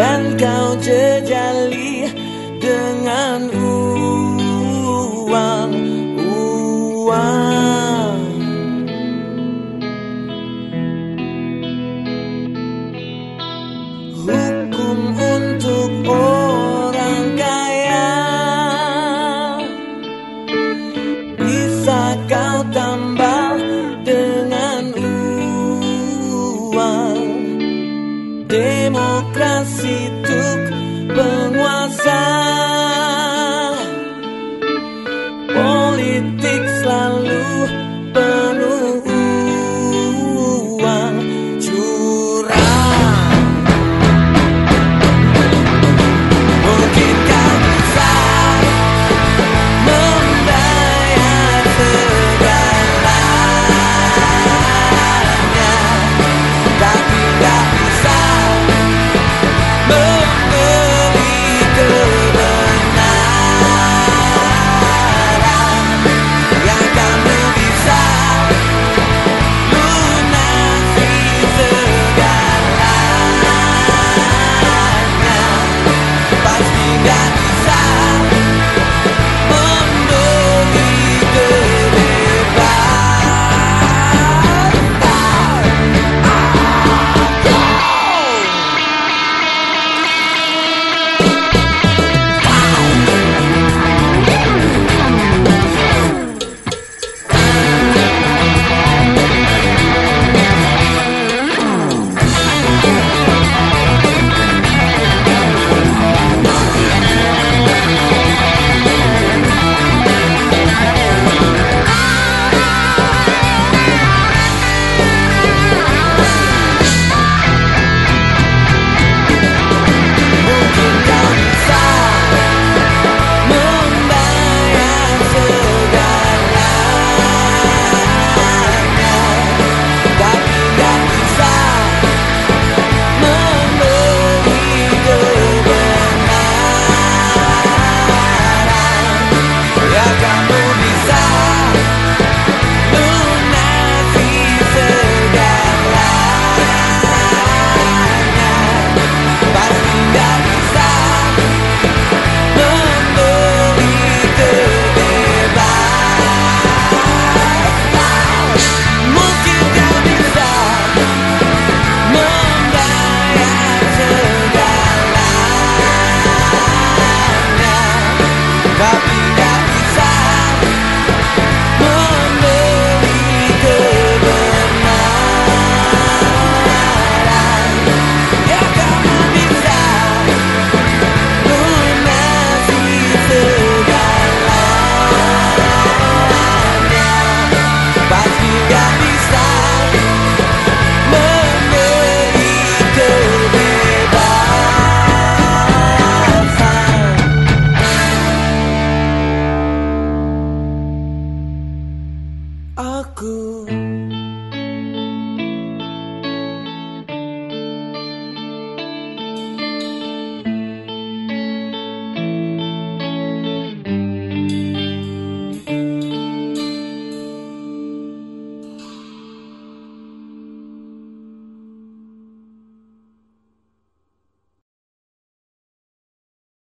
dan kau jejali dengan uang uang. Hukum se tu aku.